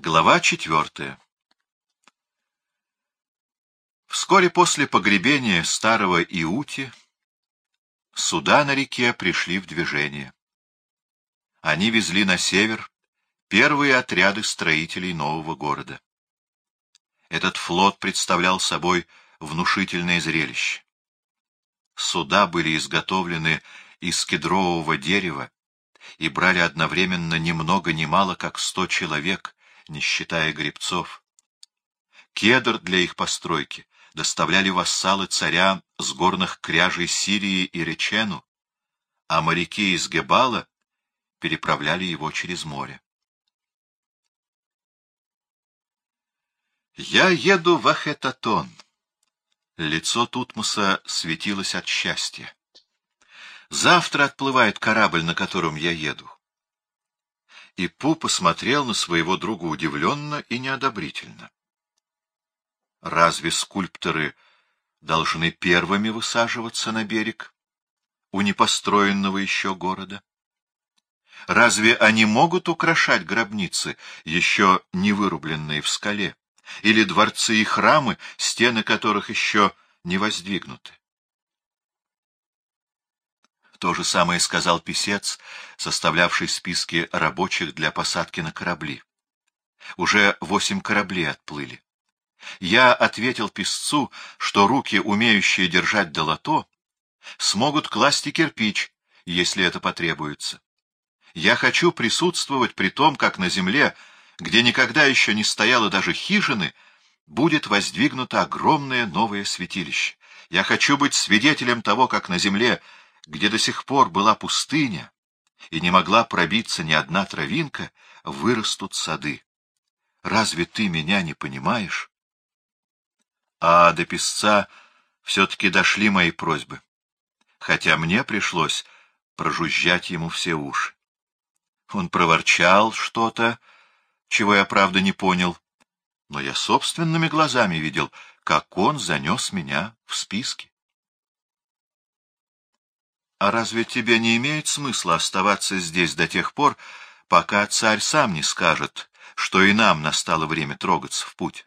Глава четвертая Вскоре после погребения старого Иути суда на реке пришли в движение. Они везли на север первые отряды строителей нового города. Этот флот представлял собой внушительное зрелище. Суда были изготовлены из кедрового дерева и брали одновременно ни много ни мало, как сто человек, не считая гребцов. Кедр для их постройки доставляли вассалы царя с горных кряжей Сирии и Речену, а моряки из Гебала переправляли его через море. Я еду в Ахетатон. Лицо Тутмоса светилось от счастья. Завтра отплывает корабль, на котором я еду. И Пу посмотрел на своего друга удивленно и неодобрительно. Разве скульпторы должны первыми высаживаться на берег у непостроенного еще города? Разве они могут украшать гробницы, еще не вырубленные в скале, или дворцы и храмы, стены которых еще не воздвигнуты? То же самое сказал писец, составлявший списки рабочих для посадки на корабли. Уже восемь кораблей отплыли. Я ответил писцу, что руки, умеющие держать долото, смогут класть и кирпич, если это потребуется. Я хочу присутствовать при том, как на земле, где никогда еще не стояло даже хижины, будет воздвигнуто огромное новое святилище. Я хочу быть свидетелем того, как на земле, где до сих пор была пустыня и не могла пробиться ни одна травинка, вырастут сады. Разве ты меня не понимаешь? А до писца все-таки дошли мои просьбы, хотя мне пришлось прожужжать ему все уши. Он проворчал что-то, чего я, правда, не понял, но я собственными глазами видел, как он занес меня в списки. А разве тебе не имеет смысла оставаться здесь до тех пор, пока царь сам не скажет, что и нам настало время трогаться в путь?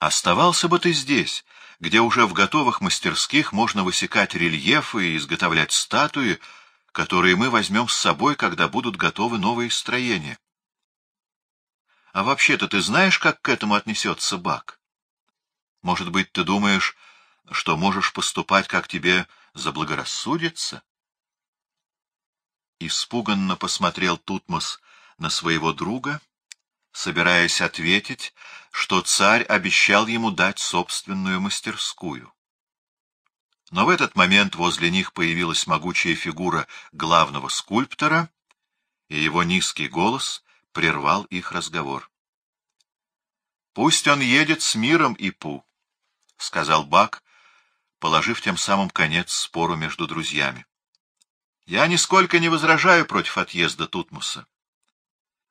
Оставался бы ты здесь, где уже в готовых мастерских можно высекать рельефы и изготовлять статуи, которые мы возьмем с собой, когда будут готовы новые строения. А вообще-то ты знаешь, как к этому отнесется Бак? Может быть, ты думаешь, что можешь поступать, как тебе заблагорассудится? Испуганно посмотрел Тутмос на своего друга, собираясь ответить, что царь обещал ему дать собственную мастерскую. Но в этот момент возле них появилась могучая фигура главного скульптора, и его низкий голос прервал их разговор. «Пусть он едет с миром, Ипу», — сказал Бак, положив тем самым конец спору между друзьями. «Я нисколько не возражаю против отъезда Тутмуса.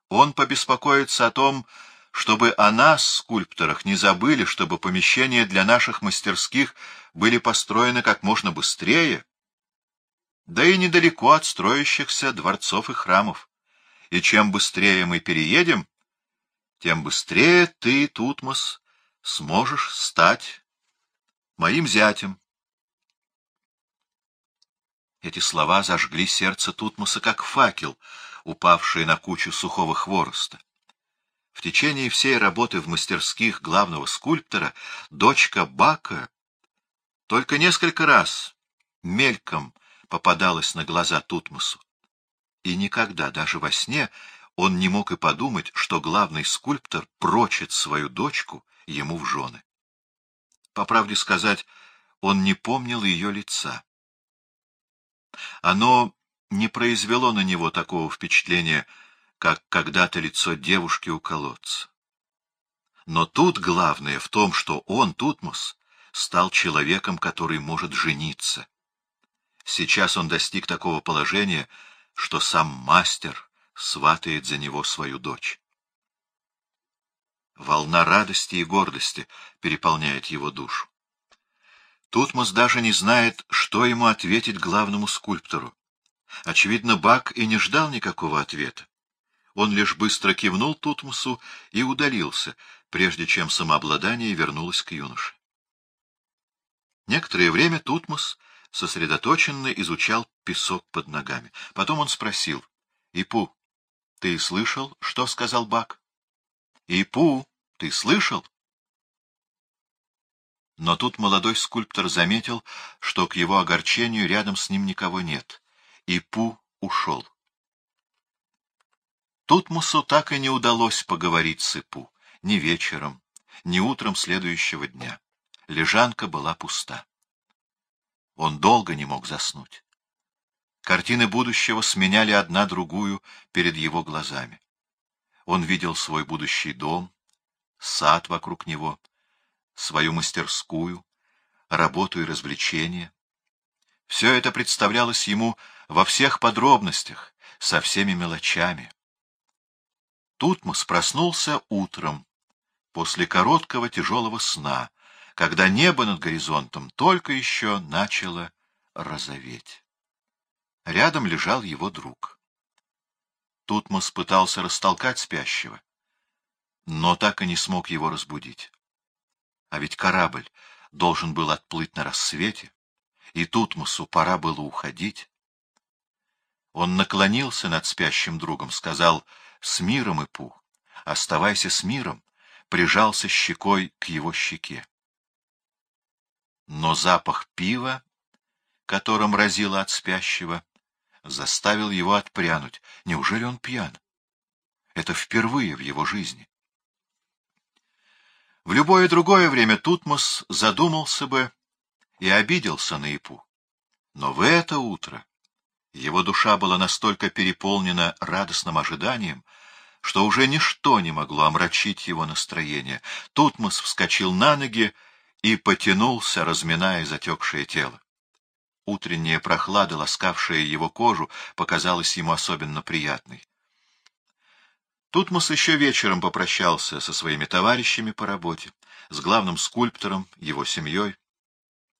Он побеспокоится о том, чтобы о нас, скульпторах, не забыли, чтобы помещения для наших мастерских были построены как можно быстрее, да и недалеко от строящихся дворцов и храмов. И чем быстрее мы переедем, тем быстрее ты, Тутмос, сможешь стать моим зятем. Эти слова зажгли сердце Тутмоса, как факел, упавший на кучу сухого хвороста. В течение всей работы в мастерских главного скульптора дочка Бака только несколько раз мельком попадалась на глаза Тутмосу. И никогда, даже во сне, он не мог и подумать, что главный скульптор прочит свою дочку ему в жены. По правде сказать, он не помнил ее лица. Оно не произвело на него такого впечатления, как когда-то лицо девушки у колодца. Но тут главное в том, что он, Тутмос, стал человеком, который может жениться. Сейчас он достиг такого положения, что сам мастер сватает за него свою дочь. Волна радости и гордости переполняет его душу. Тутмос даже не знает, что ему ответить главному скульптору. Очевидно, Бак и не ждал никакого ответа. Он лишь быстро кивнул Тутмосу и удалился, прежде чем самообладание вернулось к юноше. Некоторое время Тутмос сосредоточенно изучал песок под ногами. Потом он спросил, — Ипу, ты слышал, что сказал Бак? — Ипу, ты слышал? Но тут молодой скульптор заметил, что к его огорчению рядом с ним никого нет. Ипу ушел. Тутмусу так и не удалось поговорить с Ипу, ни вечером, ни утром следующего дня. Лежанка была пуста. Он долго не мог заснуть. Картины будущего сменяли одна другую перед его глазами. Он видел свой будущий дом, сад вокруг него, свою мастерскую, работу и развлечения. Все это представлялось ему во всех подробностях, со всеми мелочами. Тутмос проснулся утром, после короткого тяжелого сна, когда небо над горизонтом только еще начало розоветь. Рядом лежал его друг. Тутмос пытался растолкать спящего, но так и не смог его разбудить. А ведь корабль должен был отплыть на рассвете, и Тутмосу пора было уходить. Он наклонился над спящим другом, сказал «С миром, Ипу! Оставайся с миром!» прижался щекой к его щеке. Но запах пива, которым разило от спящего, заставил его отпрянуть. Неужели он пьян? Это впервые в его жизни. В любое другое время Тутмос задумался бы и обиделся на Ипу. Но в это утро его душа была настолько переполнена радостным ожиданием, что уже ничто не могло омрачить его настроение. Тутмос вскочил на ноги и потянулся, разминая затекшее тело. Утренняя прохлада, ласкавшая его кожу, показалась ему особенно приятной. Тутмос еще вечером попрощался со своими товарищами по работе, с главным скульптором, его семьей.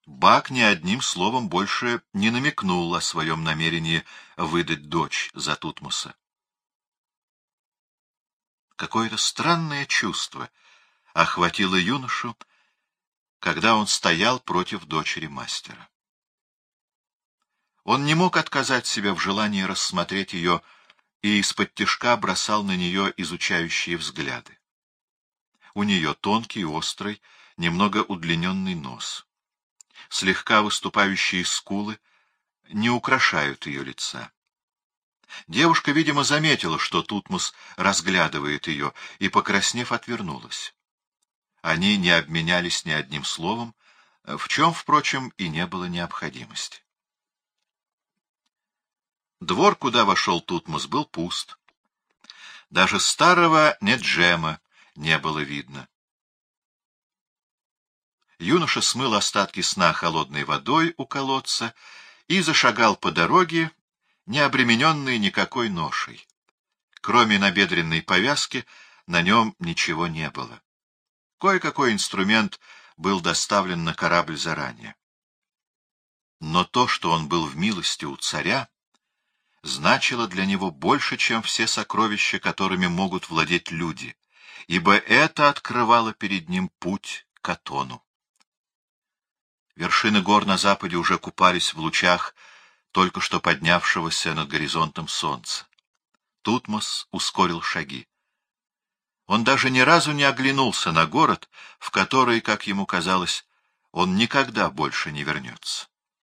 Бак ни одним словом больше не намекнул о своем намерении выдать дочь за Тутмоса. Какое-то странное чувство охватило юношу, когда он стоял против дочери мастера. Он не мог отказать себя в желании рассмотреть ее и из-под тишка бросал на нее изучающие взгляды. У нее тонкий, острый, немного удлиненный нос. Слегка выступающие скулы не украшают ее лица. Девушка, видимо, заметила, что Тутмос разглядывает ее, и, покраснев, отвернулась. Они не обменялись ни одним словом, в чем, впрочем, и не было необходимости. Двор, куда вошел Тутмос, был пуст. Даже старого Неджема не было видно. Юноша смыл остатки сна холодной водой у колодца и зашагал по дороге, не обремененный никакой ношей. Кроме набедренной повязки, на нем ничего не было. Кое-какой инструмент был доставлен на корабль заранее. Но то, что он был в милости у царя, значило для него больше, чем все сокровища, которыми могут владеть люди, ибо это открывало перед ним путь к Атону. Вершины гор на западе уже купались в лучах только что поднявшегося над горизонтом солнца. Тутмос ускорил шаги. Он даже ни разу не оглянулся на город, в который, как ему казалось, он никогда больше не вернется.